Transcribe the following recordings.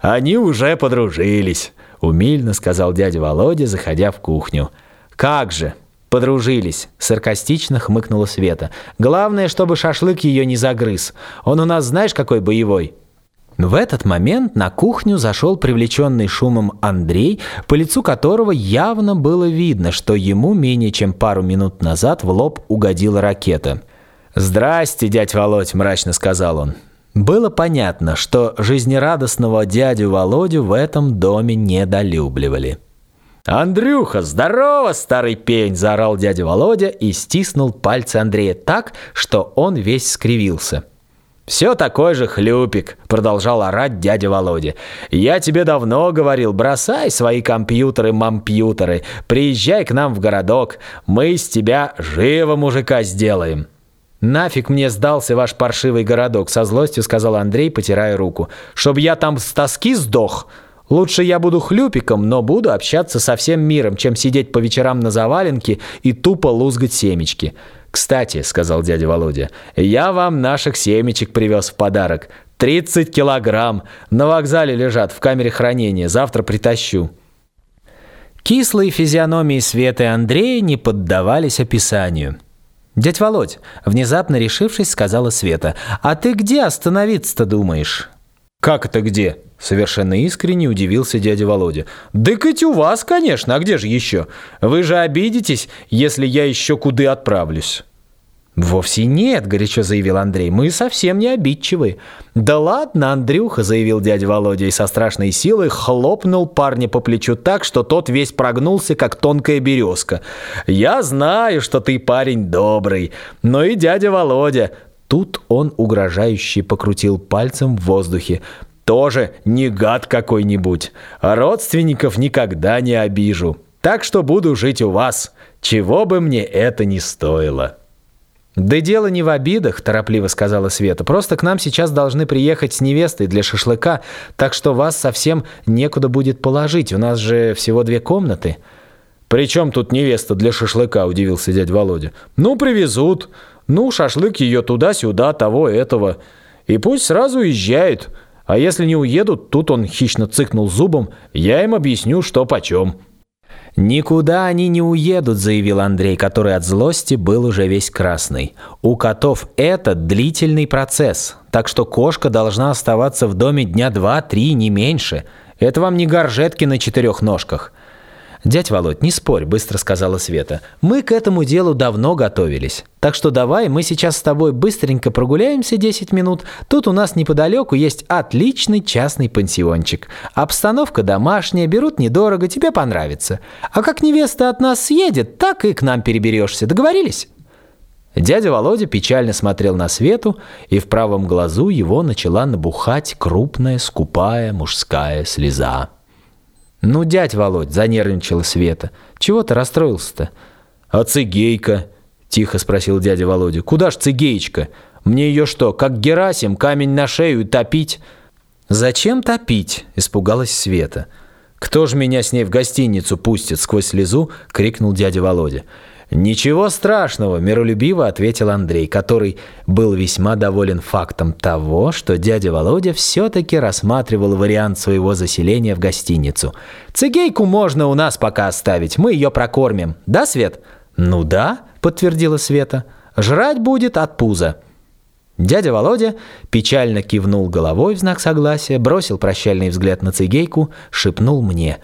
Они уже подружились», — умильно сказал дядя Володя, заходя в кухню. «Как же!» «Подружились», — саркастично хмыкнула Света. «Главное, чтобы шашлык ее не загрыз. Он у нас знаешь, какой боевой?» В этот момент на кухню зашел привлеченный шумом Андрей, по лицу которого явно было видно, что ему менее чем пару минут назад в лоб угодила ракета. «Здрасте, дядь Володь», — мрачно сказал он. Было понятно, что жизнерадостного дядю Володю в этом доме недолюбливали. «Андрюха, здорово, старый пень!» – заорал дядя Володя и стиснул пальцы Андрея так, что он весь скривился. «Все такой же хлюпик», — продолжал орать дядя Володя. «Я тебе давно говорил, бросай свои компьютеры-мампьютеры, приезжай к нам в городок, мы из тебя живо мужика сделаем». «Нафиг мне сдался ваш паршивый городок», — со злостью сказал Андрей, потирая руку. «Чтоб я там с тоски сдох. Лучше я буду хлюпиком, но буду общаться со всем миром, чем сидеть по вечерам на заваленке и тупо лузгать семечки». «Кстати», — сказал дядя Володя, — «я вам наших семечек привез в подарок. 30 килограмм. На вокзале лежат, в камере хранения. Завтра притащу». Кислые физиономии Светы и Андрея не поддавались описанию. «Дядь Володь», — внезапно решившись, сказала Света, «а ты где остановиться-то думаешь?» «Как это где?» — совершенно искренне удивился дядя Володя. «Да хоть у вас, конечно, а где же еще? Вы же обидитесь, если я еще куды отправлюсь». «Вовсе нет», — горячо заявил Андрей, — «мы совсем не обидчивы». «Да ладно, Андрюха», — заявил дядя Володя и со страшной силой хлопнул парня по плечу так, что тот весь прогнулся, как тонкая березка. «Я знаю, что ты парень добрый, но и дядя Володя...» Тут он угрожающе покрутил пальцем в воздухе. «Тоже не гад какой-нибудь, родственников никогда не обижу. Так что буду жить у вас, чего бы мне это ни стоило». «Да дело не в обидах», – торопливо сказала Света. «Просто к нам сейчас должны приехать с невестой для шашлыка, так что вас совсем некуда будет положить. У нас же всего две комнаты». «При чем тут невеста для шашлыка?» – удивился дядь Володя. «Ну, привезут. Ну, шашлык ее туда-сюда, того, этого. И пусть сразу уезжают. А если не уедут, тут он хищно цыкнул зубом, я им объясню, что почем». «Никуда они не уедут», — заявил Андрей, который от злости был уже весь красный. «У котов это длительный процесс, так что кошка должна оставаться в доме дня два-три, не меньше. Это вам не горжетки на четырех ножках. «Дядь Володь, не спорь», — быстро сказала Света. «Мы к этому делу давно готовились. Так что давай мы сейчас с тобой быстренько прогуляемся 10 минут. Тут у нас неподалеку есть отличный частный пансиончик. Обстановка домашняя, берут недорого, тебе понравится. А как невеста от нас съедет, так и к нам переберешься. Договорились?» Дядя Володя печально смотрел на Свету, и в правом глазу его начала набухать крупная скупая мужская слеза. «Ну, дядь Володь», — занервничала Света, — «чего ты расстроился-то?» «А цигейка?» — тихо спросил дядя Володя. «Куда ж цигеечка? Мне ее что, как Герасим, камень на шею и топить?» «Зачем топить?» — испугалась Света. «Кто ж меня с ней в гостиницу пустит?» — сквозь слезу крикнул дядя Володя. «Ничего страшного», – миролюбиво ответил Андрей, который был весьма доволен фактом того, что дядя Володя все-таки рассматривал вариант своего заселения в гостиницу. «Цигейку можно у нас пока оставить, мы ее прокормим. Да, Свет?» «Ну да», – подтвердила Света. «Жрать будет от пуза». Дядя Володя печально кивнул головой в знак согласия, бросил прощальный взгляд на цигейку, шепнул мне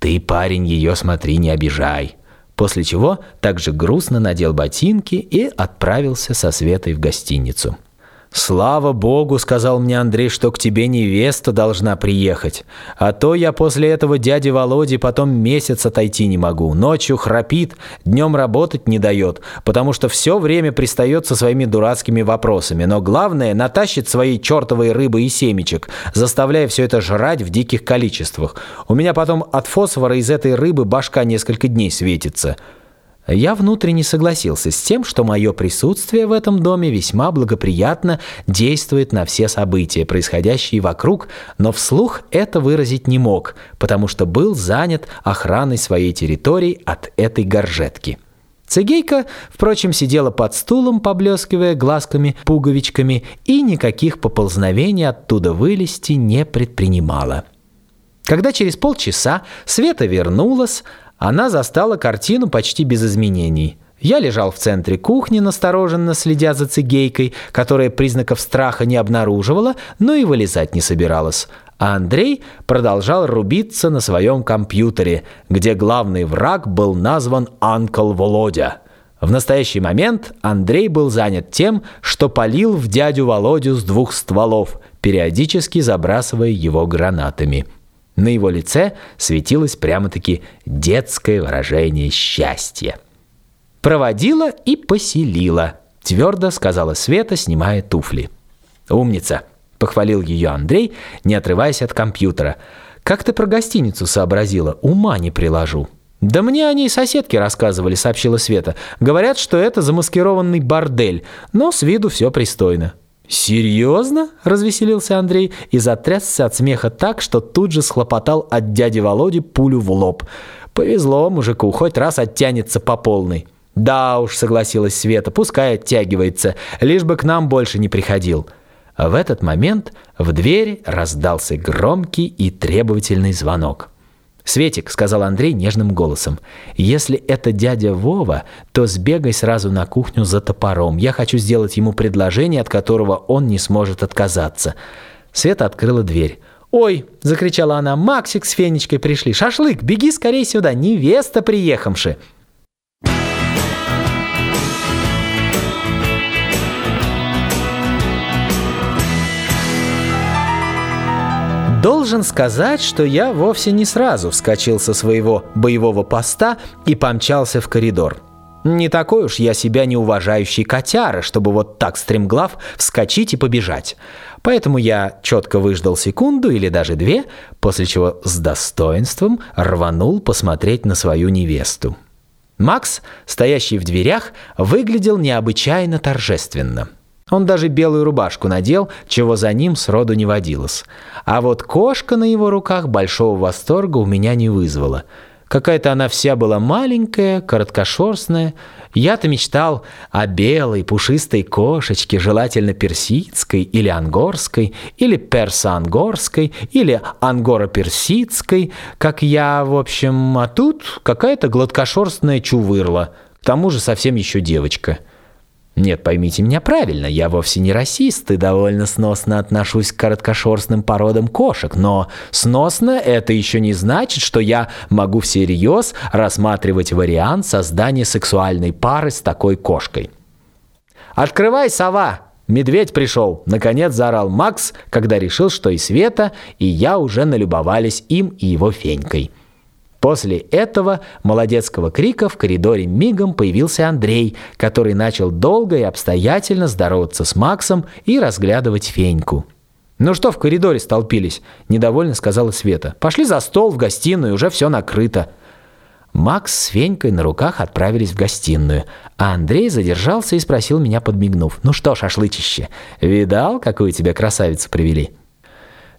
«Ты, парень, ее смотри, не обижай» после чего также грустно надел ботинки и отправился со Светой в гостиницу. «Слава Богу», — сказал мне Андрей, — «что к тебе невеста должна приехать. А то я после этого дяди Володи потом месяц отойти не могу. Ночью храпит, днем работать не дает, потому что все время пристает со своими дурацкими вопросами. Но главное, натащит свои чертовые рыбы и семечек, заставляя все это жрать в диких количествах. У меня потом от фосфора из этой рыбы башка несколько дней светится». Я внутренне согласился с тем, что мое присутствие в этом доме весьма благоприятно действует на все события, происходящие вокруг, но вслух это выразить не мог, потому что был занят охраной своей территории от этой горжетки. Цигейка, впрочем, сидела под стулом, поблескивая глазками, пуговичками, и никаких поползновений оттуда вылезти не предпринимала. Когда через полчаса Света вернулась, она застала картину почти без изменений. Я лежал в центре кухни, настороженно следя за цигейкой, которая признаков страха не обнаруживала, но и вылезать не собиралась. А Андрей продолжал рубиться на своем компьютере, где главный враг был назван Анкл Володя. В настоящий момент Андрей был занят тем, что полил в дядю Володю с двух стволов, периодически забрасывая его гранатами. На его лице светилось прямо-таки детское выражение счастья. «Проводила и поселила», — твердо сказала Света, снимая туфли. «Умница», — похвалил ее Андрей, не отрываясь от компьютера. «Как ты про гостиницу сообразила? Ума не приложу». «Да мне о ней соседки рассказывали», — сообщила Света. «Говорят, что это замаскированный бордель, но с виду все пристойно». «Серьезно?» – развеселился Андрей и затрясся от смеха так, что тут же схлопотал от дяди Володи пулю в лоб. «Повезло мужику, хоть раз оттянется по полной». «Да уж», — согласилась Света, — «пускай оттягивается, лишь бы к нам больше не приходил». В этот момент в дверь раздался громкий и требовательный звонок. «Светик», — сказал Андрей нежным голосом, — «если это дядя Вова, то сбегай сразу на кухню за топором. Я хочу сделать ему предложение, от которого он не сможет отказаться». Света открыла дверь. «Ой!» — закричала она. «Максик с Фенечкой пришли! Шашлык! Беги скорее сюда! Невеста приехавши!» Должен сказать, что я вовсе не сразу вскочил со своего боевого поста и помчался в коридор. Не такой уж я себя неуважающий котяра, чтобы вот так стремглав вскочить и побежать. Поэтому я четко выждал секунду или даже две, после чего с достоинством рванул посмотреть на свою невесту. Макс, стоящий в дверях, выглядел необычайно торжественно. Он даже белую рубашку надел, чего за ним сроду не водилось. А вот кошка на его руках большого восторга у меня не вызвала. Какая-то она вся была маленькая, короткошерстная. Я-то мечтал о белой пушистой кошечке, желательно персидской или ангорской, или персо-ангорской, или ангоро-персидской, как я, в общем, а тут какая-то гладкошерстная чувырла, к тому же совсем еще девочка. Нет, поймите меня правильно, я вовсе не расист и довольно сносно отношусь к короткошерстным породам кошек, но сносно это еще не значит, что я могу всерьез рассматривать вариант создания сексуальной пары с такой кошкой. «Открывай, сова!» «Медведь пришел!» — наконец заорал Макс, когда решил, что и Света, и я уже налюбовались им и его фенькой. После этого молодецкого крика в коридоре мигом появился Андрей, который начал долго и обстоятельно здороваться с Максом и разглядывать Феньку. «Ну что в коридоре столпились?» – недовольно сказала Света. «Пошли за стол в гостиную, уже все накрыто». Макс с Фенькой на руках отправились в гостиную, а Андрей задержался и спросил меня, подмигнув. «Ну что, шашлычище, видал, какую тебе красавицу привели?»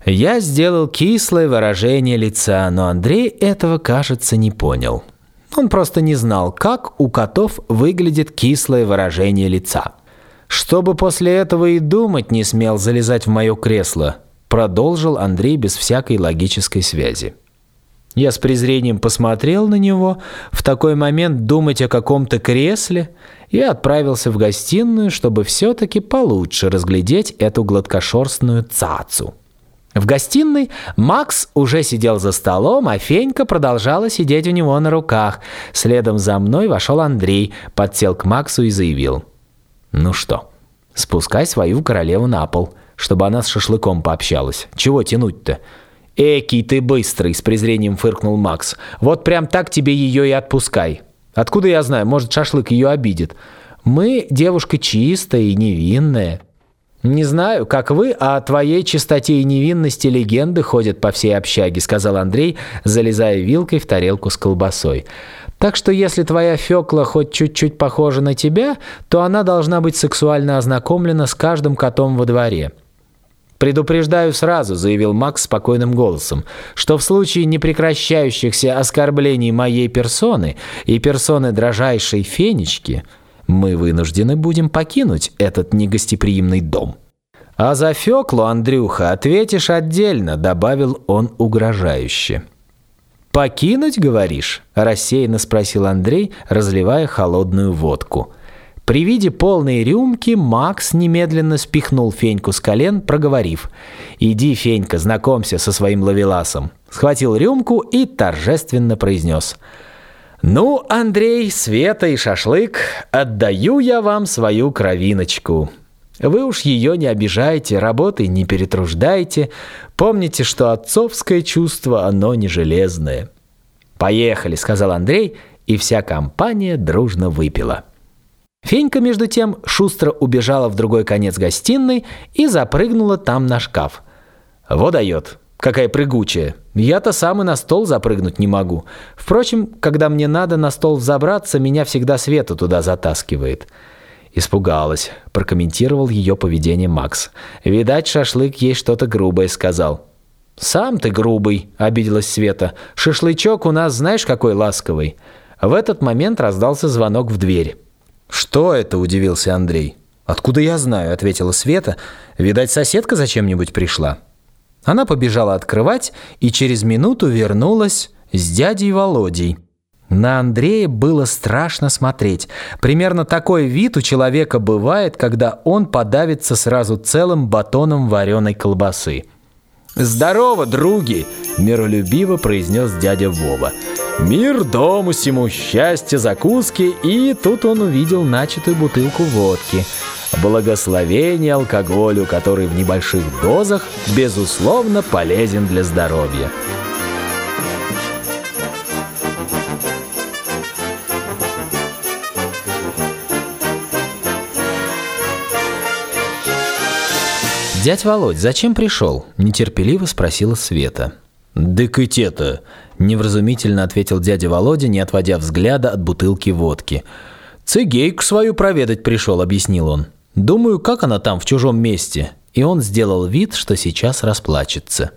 Я сделал кислое выражение лица, но Андрей этого, кажется, не понял. Он просто не знал, как у котов выглядит кислое выражение лица. Чтобы после этого и думать не смел залезать в мое кресло, продолжил Андрей без всякой логической связи. Я с презрением посмотрел на него, в такой момент думать о каком-то кресле, и отправился в гостиную, чтобы все-таки получше разглядеть эту гладкошерстную цацу. В гостиной Макс уже сидел за столом, а Фенька продолжала сидеть у него на руках. Следом за мной вошел Андрей, подсел к Максу и заявил. «Ну что, спускай свою королеву на пол, чтобы она с шашлыком пообщалась. Чего тянуть-то?» «Экий ты быстрый!» — с презрением фыркнул Макс. «Вот прям так тебе ее и отпускай. Откуда я знаю, может, шашлык ее обидит? Мы девушка чистая и невинная». «Не знаю, как вы, а о твоей чистоте и невинности легенды ходят по всей общаге», сказал Андрей, залезая вилкой в тарелку с колбасой. «Так что если твоя Фёкла хоть чуть-чуть похожа на тебя, то она должна быть сексуально ознакомлена с каждым котом во дворе». «Предупреждаю сразу», — заявил Макс спокойным голосом, «что в случае непрекращающихся оскорблений моей персоны и персоны дрожайшей Фенечки мы вынуждены будем покинуть этот негостеприимный дом». «А за Феклу, Андрюха, ответишь отдельно», — добавил он угрожающе. «Покинуть, говоришь?» – рассеянно спросил Андрей, разливая холодную водку. При виде полной рюмки Макс немедленно спихнул Феньку с колен, проговорив «Иди, Фенька, знакомься со своим ловеласом». Схватил рюмку и торжественно произнес «Ну, Андрей, Света и шашлык, отдаю я вам свою кровиночку». Вы уж ее не обижайте, работой не перетруждайте. Помните, что отцовское чувство, оно не железное. «Поехали», — сказал Андрей, и вся компания дружно выпила. Фенька, между тем, шустро убежала в другой конец гостиной и запрыгнула там на шкаф. «Вот дает, какая прыгучая. Я-то сам и на стол запрыгнуть не могу. Впрочем, когда мне надо на стол взобраться, меня всегда Света туда затаскивает». Испугалась, прокомментировал ее поведение Макс. «Видать, шашлык ей что-то грубое сказал». «Сам ты грубый», — обиделась Света. «Шашлычок у нас знаешь какой ласковый». В этот момент раздался звонок в дверь. «Что это?» – удивился Андрей. «Откуда я знаю?» – ответила Света. «Видать, соседка зачем-нибудь пришла». Она побежала открывать и через минуту вернулась с дядей Володей. На Андрея было страшно смотреть. Примерно такой вид у человека бывает, когда он подавится сразу целым батоном вареной колбасы. «Здорово, други!» – миролюбиво произнес дядя Вова. «Мир дому сему, счастье, закуски!» И тут он увидел начатую бутылку водки. Благословение алкоголю, который в небольших дозах, безусловно, полезен для здоровья. «Дядь Володь, зачем пришел?» – нетерпеливо спросила Света. «Дык и те-то!» – невразумительно ответил дядя Володя, не отводя взгляда от бутылки водки. «Цигейку свою проведать пришел», – объяснил он. «Думаю, как она там, в чужом месте?» И он сделал вид, что сейчас расплачется.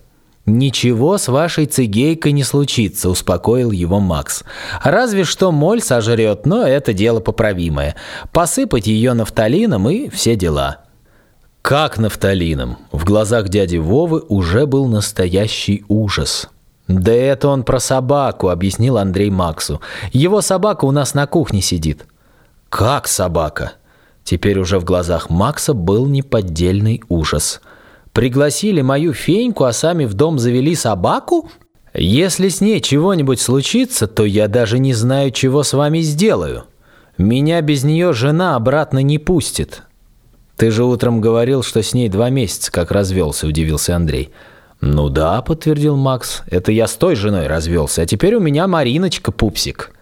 «Ничего с вашей цигейкой не случится», – успокоил его Макс. «Разве что моль сожрет, но это дело поправимое. Посыпать ее нафталином и все дела». Как нафталином? В глазах дяди Вовы уже был настоящий ужас. «Да это он про собаку», — объяснил Андрей Максу. «Его собака у нас на кухне сидит». «Как собака?» Теперь уже в глазах Макса был неподдельный ужас. «Пригласили мою феньку, а сами в дом завели собаку? Если с ней чего-нибудь случится, то я даже не знаю, чего с вами сделаю. Меня без нее жена обратно не пустит. «Ты же утром говорил, что с ней два месяца как развелся», – удивился Андрей. «Ну да», – подтвердил Макс. «Это я с той женой развелся, а теперь у меня Мариночка пупсик».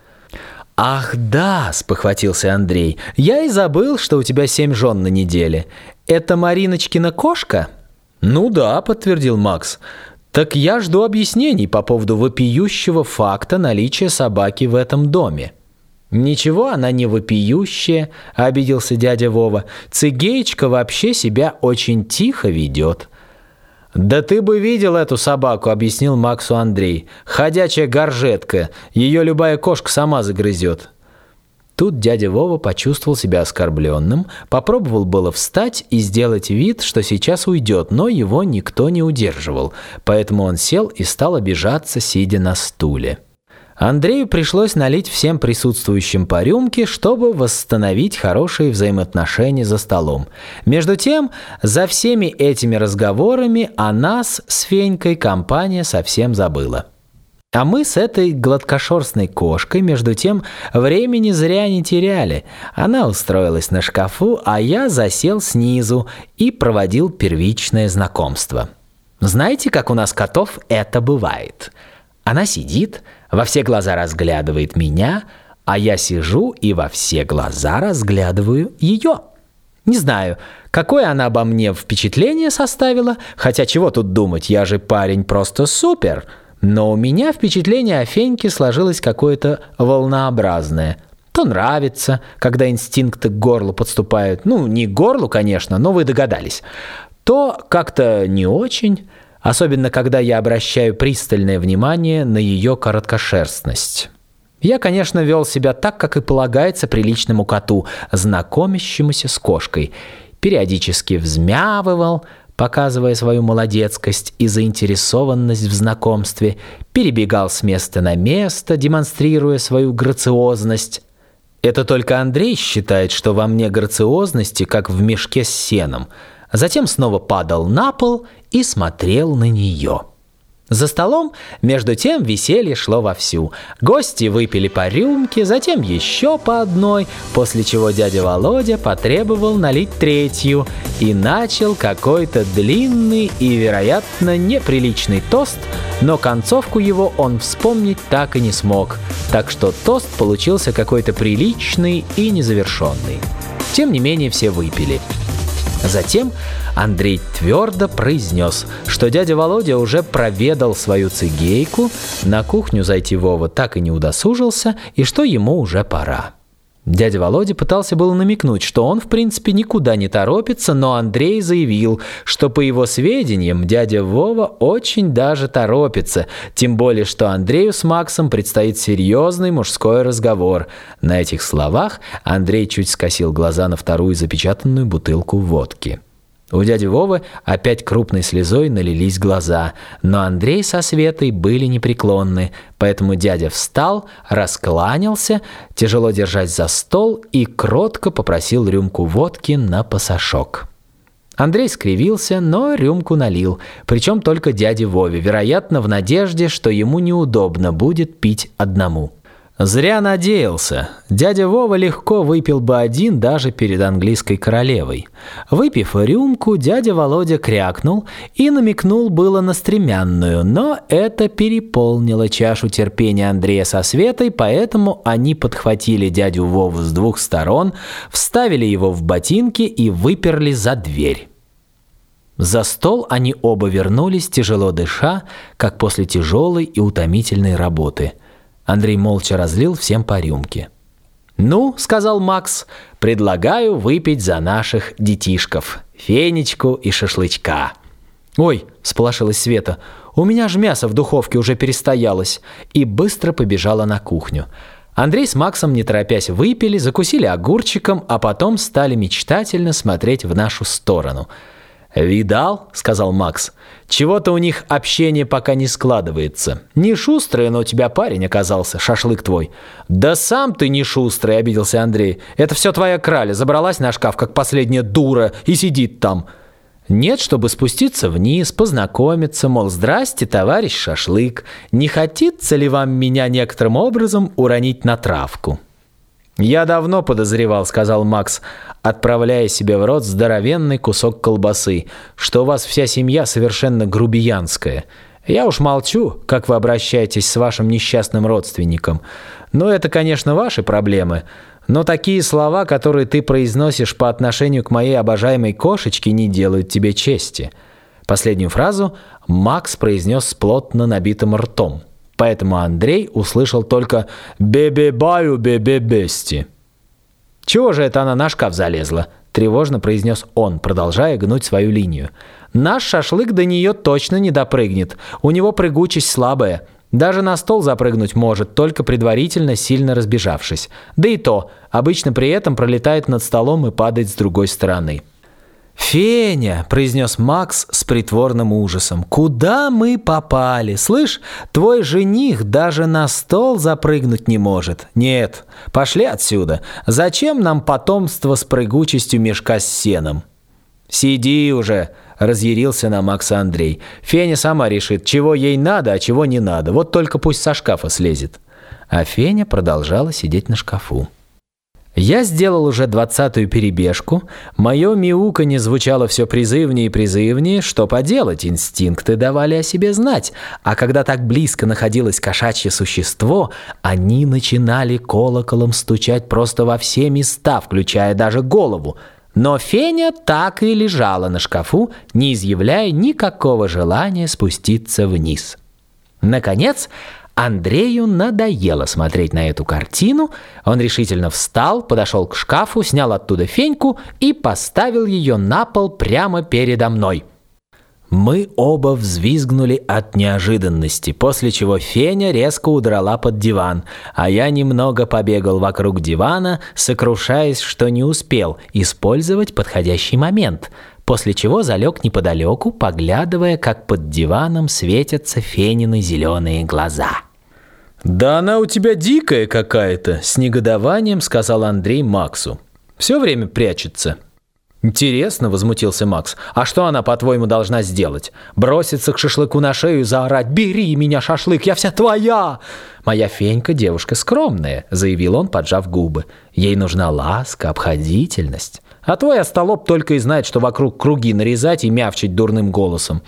«Ах да!» – спохватился Андрей. «Я и забыл, что у тебя семь жен на неделе. Это Мариночкина кошка?» «Ну да», – подтвердил Макс. «Так я жду объяснений по поводу вопиющего факта наличия собаки в этом доме». «Ничего она не вопиющая», — обиделся дядя Вова. «Цигеечка вообще себя очень тихо ведет». «Да ты бы видел эту собаку», — объяснил Максу Андрей. «Ходячая горжетка. Ее любая кошка сама загрызет». Тут дядя Вова почувствовал себя оскорбленным, попробовал было встать и сделать вид, что сейчас уйдет, но его никто не удерживал, поэтому он сел и стал обижаться, сидя на стуле. Андрею пришлось налить всем присутствующим по рюмке, чтобы восстановить хорошие взаимоотношения за столом. Между тем, за всеми этими разговорами о нас с Фенькой компания совсем забыла. А мы с этой гладкошерстной кошкой, между тем, времени зря не теряли. Она устроилась на шкафу, а я засел снизу и проводил первичное знакомство. Знаете, как у нас котов это бывает? Она сидит, во все глаза разглядывает меня, а я сижу и во все глаза разглядываю ее. Не знаю, какое она обо мне впечатление составила, хотя чего тут думать, я же парень просто супер. Но у меня впечатление о Феньке сложилось какое-то волнообразное. То нравится, когда инстинкты к горлу подступают. Ну, не к горлу, конечно, но вы догадались. То как-то не очень особенно когда я обращаю пристальное внимание на ее короткошерстность. Я, конечно, вел себя так, как и полагается приличному коту, знакомящемуся с кошкой. периодически взмявывал, показывая свою молодецкость и заинтересованность в знакомстве, перебегал с места на место, демонстрируя свою грациозность. Это только Андрей считает, что во мне грациозности, как в мешке с сеном. Затем снова падал на пол и смотрел на нее. За столом, между тем, веселье шло вовсю. Гости выпили по рюмке, затем еще по одной, после чего дядя Володя потребовал налить третью и начал какой-то длинный и, вероятно, неприличный тост, но концовку его он вспомнить так и не смог, так что тост получился какой-то приличный и незавершенный. Тем не менее, все выпили. Затем Андрей твердо произнес, что дядя Володя уже проведал свою цигейку, на кухню зайти Вова так и не удосужился, и что ему уже пора. Дядя Володя пытался было намекнуть, что он, в принципе, никуда не торопится, но Андрей заявил, что, по его сведениям, дядя Вова очень даже торопится, тем более, что Андрею с Максом предстоит серьезный мужской разговор. На этих словах Андрей чуть скосил глаза на вторую запечатанную бутылку водки. У дяди Вовы опять крупной слезой налились глаза, но Андрей со Светой были непреклонны, поэтому дядя встал, раскланялся, тяжело держась за стол и кротко попросил рюмку водки на пасашок. Андрей скривился, но рюмку налил, причем только дяде Вове, вероятно, в надежде, что ему неудобно будет пить одному. Зря надеялся. Дядя Вова легко выпил бы один даже перед английской королевой. Выпив рюмку, дядя Володя крякнул и намекнул было на стремянную, но это переполнило чашу терпения Андрея со Светой, поэтому они подхватили дядю Вову с двух сторон, вставили его в ботинки и выперли за дверь. За стол они оба вернулись, тяжело дыша, как после тяжелой и утомительной работы – Андрей молча разлил всем по рюмке. «Ну, — сказал Макс, — предлагаю выпить за наших детишков. Фенечку и шашлычка». «Ой!» — сполошилась Света. «У меня ж мясо в духовке уже перестоялось». И быстро побежала на кухню. Андрей с Максом, не торопясь, выпили, закусили огурчиком, а потом стали мечтательно смотреть в нашу сторону — «Видал?» — сказал Макс. «Чего-то у них общение пока не складывается. Не шустрый, но у тебя парень оказался, шашлык твой». «Да сам ты не шустрый», — обиделся Андрей. «Это все твоя краля, забралась на шкаф, как последняя дура, и сидит там». Нет, чтобы спуститься вниз, познакомиться, мол, здрасте, товарищ шашлык, не хотится ли вам меня некоторым образом уронить на травку?» «Я давно подозревал», — сказал Макс, отправляя себе в рот здоровенный кусок колбасы, «что у вас вся семья совершенно грубиянская. Я уж молчу, как вы обращаетесь с вашим несчастным родственником. Но это, конечно, ваши проблемы. Но такие слова, которые ты произносишь по отношению к моей обожаемой кошечке, не делают тебе чести». Последнюю фразу Макс произнес с плотно набитым ртом поэтому Андрей услышал только «бебе-баю, бебе-бести». «Чего же это она на шкаф залезла?» – тревожно произнес он, продолжая гнуть свою линию. «Наш шашлык до нее точно не допрыгнет. У него прыгучесть слабая. Даже на стол запрыгнуть может, только предварительно сильно разбежавшись. Да и то, обычно при этом пролетает над столом и падает с другой стороны». «Феня», — произнес Макс с притворным ужасом, — «куда мы попали? Слышь, твой жених даже на стол запрыгнуть не может. Нет, пошли отсюда. Зачем нам потомство с прыгучестью мешка с сеном?» «Сиди уже», — разъярился на Макса Андрей. «Феня сама решит, чего ей надо, а чего не надо. Вот только пусть со шкафа слезет». А Феня продолжала сидеть на шкафу. Я сделал уже двадцатую перебежку, мое мяуканье звучало все призывнее и призывнее, что поделать, инстинкты давали о себе знать, а когда так близко находилось кошачье существо, они начинали колоколом стучать просто во все места, включая даже голову. Но Феня так и лежала на шкафу, не изъявляя никакого желания спуститься вниз. Наконец, Андрею надоело смотреть на эту картину. Он решительно встал, подошел к шкафу, снял оттуда феньку и поставил ее на пол прямо передо мной. Мы оба взвизгнули от неожиданности, после чего Феня резко удрала под диван, а я немного побегал вокруг дивана, сокрушаясь, что не успел использовать подходящий момент, после чего залег неподалеку, поглядывая, как под диваном светятся Фенины зеленые глаза. «Да она у тебя дикая какая-то!» – с негодованием сказал Андрей Максу. «Все время прячется». «Интересно», — возмутился Макс. «А что она, по-твоему, должна сделать? Броситься к шашлыку на шею и заорать «Бери меня, шашлык, я вся твоя!» «Моя Фенька девушка скромная», — заявил он, поджав губы. «Ей нужна ласка, обходительность. А твой остолоп только и знает, что вокруг круги нарезать и мявчить дурным голосом.